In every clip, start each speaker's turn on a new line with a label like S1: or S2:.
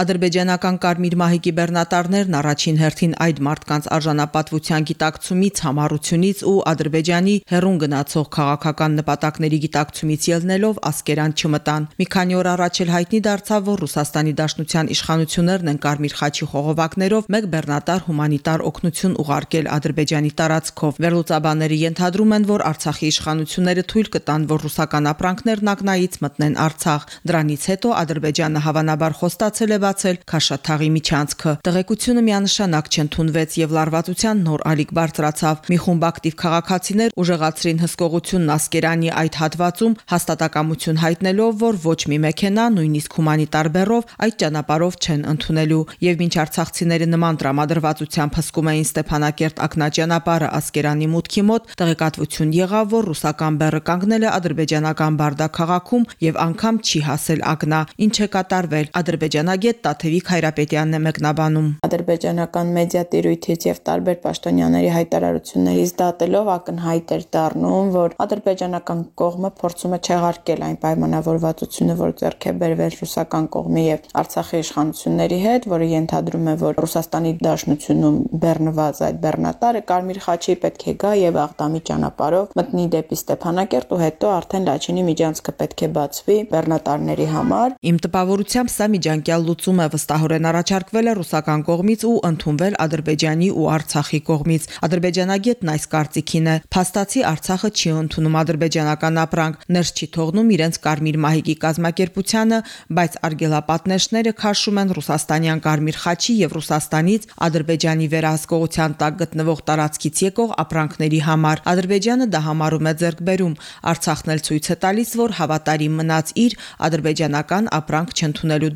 S1: Ադրբեջանական Կարմիր մահիկի բեռնատարներն առաջին հերթին այդ մարդկանց արժանապատվության գիտակցումից, համառությունից ու Ադրբեջանի հերուն գնացող քաղաքական նպատակների գիտակցումից ելնելով ասկերան չմտան։ Մի քանի օր առաջ էլ հայտնի դարձավ, որ Ռուսաստանի Դաշնության իշխանություններն են Կարմիր խաչի խողովակներով մեկ բեռնատար հումանիտար օգնություն ուղարկել Ադրբեջանի տարածքով։ Վերլուծաբանները ենթադրում են, որ Արցախի իշխանությունները թույլ կտան, որ ռուսական ապրանքներն ակնայից մտնեն Արցախ։ Դրանից հետո Ադրբեջանը հավանաբար խոստացել է բացել Քաշաթաղի միջանցքը։ Տեղեկությունը միանշանակ չընդունվեց եւ լարվածության նոր ալիք բարձրացավ։ Մի խումբ ակտիվ քաղաքացիներ ուժեղացրին հսկողությունն Ասկերանի այդ հատվածում հաստատակամություն հայտնելով, որ ոչ մի մեքենա, նույնիսկ հումանիտար բեռով այդ ճանապարհով չեն ընդունելու եւ մինչ արցախցիները նման տրամադրվածությամբ հսկում էին Ստեփանակերտ ակնաճանապարհը Ասկերանի մուտքի մոտ, տեղեկատվություն եղավ, որ ռուսական բեռը կանգնել է ադրբեջանական Բարդա քաղաքում եւ անգամ չի հասել ակնա, ինչ է կատարվել ադրբեջանագետ Տաթևիկ Հայրապետյանն է մեկնաբանում։
S2: Ադրբեջանական մեդիա տիրույթից եւ տարբեր պաշտոնյաների հայտարարություններից դատելով ակնհայտ էր դառնում, որ ադրբեջանական կողմը փորձում է չեղարկել այն պայմանավորվածությունը, որ ձեռք է բերվել ռուսական կողմի եւ Արցախի իշխանությունների հետ, որը ենթադրում է, որ Ռուսաստանի Դաշնությունում բեռնված այդ բեռնատարը Կարմիր խաչի պետք է գա եւ Աղդամի ճանապարհով մտնի դեպի Ստեփանակերտ ու հետո արդեն Լաչինի միջանցքը պետք է բացվի բեռնատարների համար։
S1: Իմ տպավորությամբ սա միջանկյալ լուծում է վստահորեն առաջարկվել է ռուսական կողմից ու ընդունվել Ադրբեջանի ու Արցախի կողմից։ Ադրբեջանագետն այս կարծիքին է. Փաստացի Արցախը չի ընդունում ադրբեջանական ապրանք, ներս չի թողնում իրենց Կարմիր մահիկի կազմակերպությանը, բայց արգելապատնեշները քաշում են ռուսաստանյան Կարմիր խաչի եւ Ռուսաստանից Ադրբեջանի վերահսկողության տակ գտնվող տարածքից եկող ապրանքների համար։ Ադրբեջանը դա համարում է ձեռքբերում։ Արցախն էլ ցույց է տալիս, որ հավատարիմ մնաց իր ադրբեջանական ապրանք չընդունելու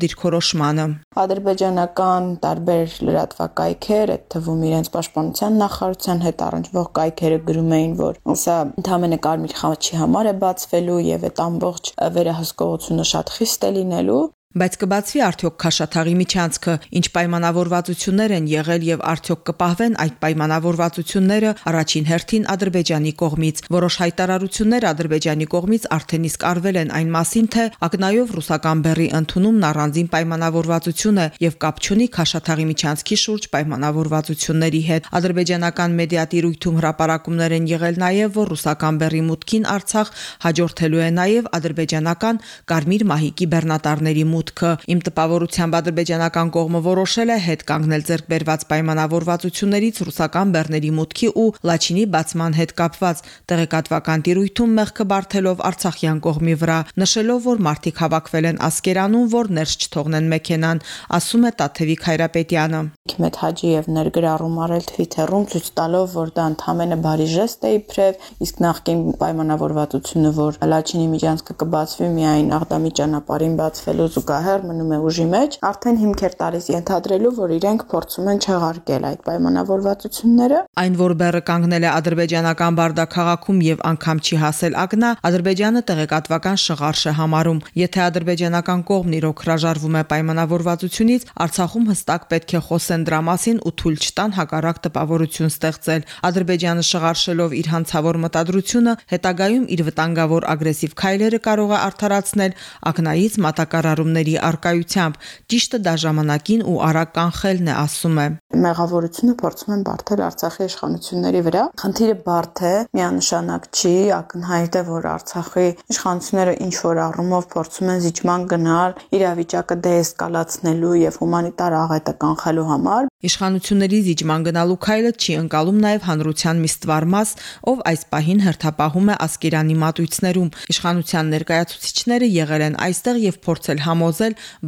S1: դիրքորոշմանը։
S2: Ադրբեջանական տարբեր լրատվակայքեր, այդ թվում իրենց պաշտպանության նախարարության հետ առնչվող կայքերը գրում էին, որ սա ընդհանրապես կարմիր խաչի համար է բացվելու եւ այդ ամբողջ վերահսկողությունը շատ խիստ է լինելու
S1: Բայց կբացվի արդյոք Քաշաթաղի միջանցքը, ինչ պայմանավորվածություններ են եղել եւ արդյոք կպահվեն այդ պայմանավորվածությունները առաջին հերթին Ադրբեջանի կողմից։ Որոշ հայտարարություններ Ադրբեջանի կողմից արդեն իսկ արվել են այն մասին, թե ակնայով ռուսական բեռի ընդունումն առանձին պայմանավորվածություն է եւ կապ չունի Քաշաթաղի միջանցքի շուրջ պայմանավորվածությունների հետ։ Ադրբեջանական մեդիա տիրույթում հրապարակումներ են եղել նաեւ, որ ռուսական բեռի մուտքին Արցախ հաջորդելու է նաեւ ադրբեջանական Կարմիր մահիկի բեռնատարների մուտք մուտքը։ Իմ տպավորությամբ ադրբեջանական կողմը որոշել է հետ կանգնել ձեռք բերված պայմանավորվածություններից ռուսական բեռների մուտքի ու Լաչինի բացման հետ կապված տեղեկատվական տիրույթում մեղքը բարթելով Արցախյան կողմի վրա, նշելով, որ մարտիկ հավաքվել են ասկերանում, որ ներս չթողնեն մեքենան, ասում է Տաթևիկ Հայրապետյանը։
S2: Քմետ Հաջիև ներգրառում արել Twitter-ում ցույց տալով, որ դա ընդհանրապես բարի ժեստ է իբրև, իսկ նախկին պայմանավորվածությունը, որ Լաչինի միջանցքը կբացվի միայն Աղդամի ճանապարհին բացվելուց ու զուգահեռ մնում է ուժի մեջ, արդեն հիմքեր տալիս ենթադրելու, որ իրենք փորձում են չեղարկել այդ պայմանավորվածությունները։
S1: Այն, որ բեռը կանգնել է ադրբեջանական Բարդա քաղաքում եւ անգամ չի հասել ակնա, Ադրբեջանը տեղեկատվական շղարշ է համարում։ Եթե ադրբեջանական կողմն իրոք հրաժարվում է պայմանավորվածությունից, Արցախում հստակ պետք է խոսեն դրա մասին ու թույլ չտան հակառակ տպավորություն ստեղծել։ Ադրբեջանը շղարշելով իր հանցավոր մտադրությունը, հետագայում իր վտանգավոր ագրեսիվ քայլերը կարող է արդարացնել ակնայից մատակարարում խնդիրների արկայությամբ։ Ճիշտը դա ժամանակին ու արագ կանխելն է, ասում է։
S2: Մեղավորությունը փորձում են բարթել Արցախի իշխանությունների վրա։ Խնդիրը բարդ է, միանշանակ չի, ակնհայտ է, որ Արցախի իշխանությունները ինչ որ առումով փորձում են զիջման գնալ իրավիճակը դեեսկալացնելու եւ հումանիտար աղետը կանխելու համար։
S1: Իշխանությունների զիջման գնալու քայլը չի ընկալում նաև հանրության մի ստվար մաս, ով այս պահին հերթապահում է Ասկերանի մատույցներում։ Իշխանության ներկայացուցիչները եղել են այստեղ եւ փորձել համոզել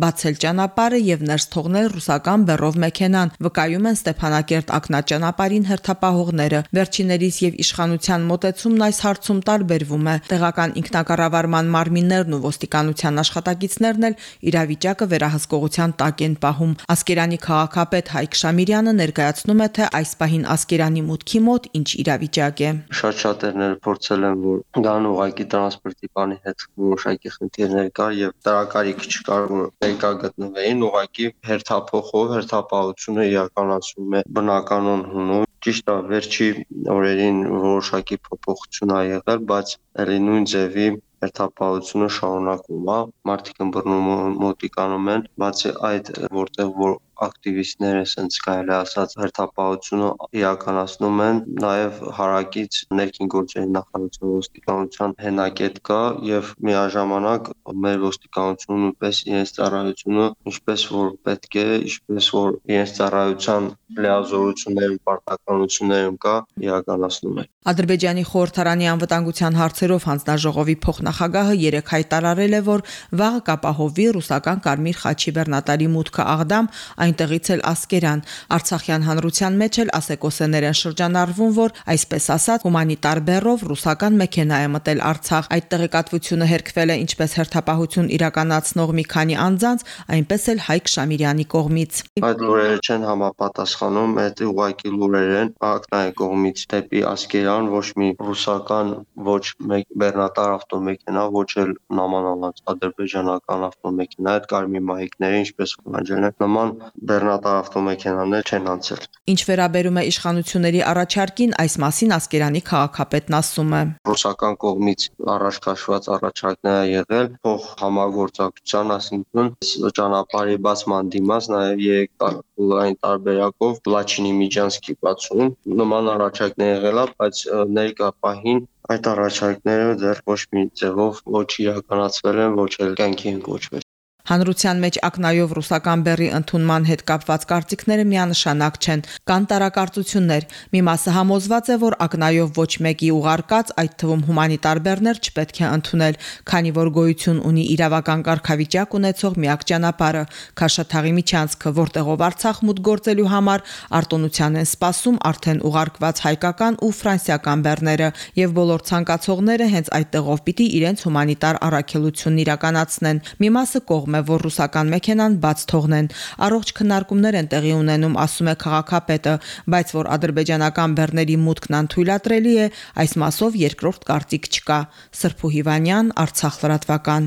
S1: բացել ճանապարհը եւ ներս թողնել ռուսական բեռով մեքենան։ Վկայում են Ստեփանակերտ ակնաճանապարհին հերթապահողները։ Վերջիներիս եւ իշխանության մոտեցումն այս հարցում տարբերվում է։ Տեղական ինքնակառավարման մարմիններն ու ոստիկանության աշխատակիցներն էլ իրավիճակը վերահսկողության տակ են պահում։ Ասկերանի քաղաքապետ Հայկ Շամիրյանը ներկայացնում է, թե այս պահին Ասկերանի մուտքի մոտ ինչ իրավիճակ է։
S3: Շատ շատերները փորձել են, որ դան ուղակի տրանսպորտի բանի հետ որոշակի խնդիրներ կար եւ տարակարիք չկար, որ ներկա գտնվեին, ուղղակի հերթափոխով հերթապահությունը իրականացում է բնականon հունով Ճիշտ է, վերջի օրերին որոշակի փոփոխություն ա եղել, բայց ելի նույն ձևի հերթապահությունը շարունակվում է մարդիկ ըմբռնում մոտիկանում են բացի այդ որտեղ որ ակտիվիստները ասենց կարելի ասած հերթապահությունը իրականացնում են նաև հարակից ներքին գործերի նախարարության ոստիկանության հենակետ կա եւ միաժամանակ մեր ոստիկանությունը նույնպես իրենց ծառայությունը ինչպես որ պետք է ինչպես որ իրենց ծառայության լիազորություններում պարտականություններում կա իրականացնում է
S1: Ադրբեջանի խորհրդարանի անվտանգության հարցերով հանձնաժողովի փոխնախագահը երեք հայտարարել է, որ վաղը կապահովվի ռուսական Կարմիր խաչի բեռնատարի մուտքը Աղդամ, այնտեղից էլ Ասկերան։ Արցախյան հանրության մեջ էլ ասեկոսեներ են շրջանառվում, որ այսպես ասած հումանիտար բեռով ռուսական մեքենա է մտել Արցախ։ Այդ տեղեկատվությունը հերքվել է ինչպես հերթապահություն իրականացնող մի քանի անձանց, այնպես էլ Հայկ Շամիրյանի կողմից։
S3: Այդ լուրերը չեն համապատասխանում, այդ ուղակի լուրեր են ակնայի կողմից դեպի Ասկերան, ոչ մի ռուսական, ոչ մեկ բեռնատար ավտոմեքենա, ոչ էլ նամանալած ադրբեջանական ավտոմեքենա, այդ կարմիր մահիկները, ինչպես կանջել են, նման բեռնատար ավտոմեքենաներ չեն անցել։
S1: Ինչ վերաբերում է իշխանությունների առաջարկին, այս մասին Ասկերանի քաղաքապետն ասում է.
S3: Ռուսական կողմից առաջ քաշված առաջարկներ ա եղել փող համագործակցության, ասինքն ճանապարհի բացման դիմաց նաև երեք տարի տարբերակով Լաչինի Միջանսկի բացում նման առաջարկներ եղել է, բայց ներկա պահին այդ առաջարկները դեռ ոչ մի ձևով ոչ իրականացվել են, ոչ էլ կյանքի են կոչվել։
S1: Հանրության մեջ ակնայով ռուսական բեռի ընդունման հետ կապված կարծիքները միանշանակ չեն։ Կան տարակարծություններ։ Մի մասը համոզված է, որ ակնայով ոչ մեկի ուղարկած, այդ թվում հումանիտար բեռներ չպետք է ընդունել, քանի որ գոյություն ունի իրավական կարգավիճակ ունեցող միակ ճանապարհը՝ Քաշաթաղի միջանցքը, որտեղով Արցախ մուտք գործելու համար արտոնության են սպասում արդեն ուղարկված հայկական ու ֆրանսիական բեռները, եւ բոլոր ցանկացողները հենց այդտեղով պիտի իրենց հումանիտար առաքելությունն իրականացնեն։ Մի մասը կողմ է, որ ռուսական մեքենան բաց թողնեն։ Առողջ քննարկումներ են տեղի ունենում, ասում է քաղաքապետը, բայց որ ադրբեջանական բեռների մուտքն անթույլատրելի է, այս մասով երկրորդ կարծիք չկա։ Սրփու Հիվանյան, Արցախ լրատվական։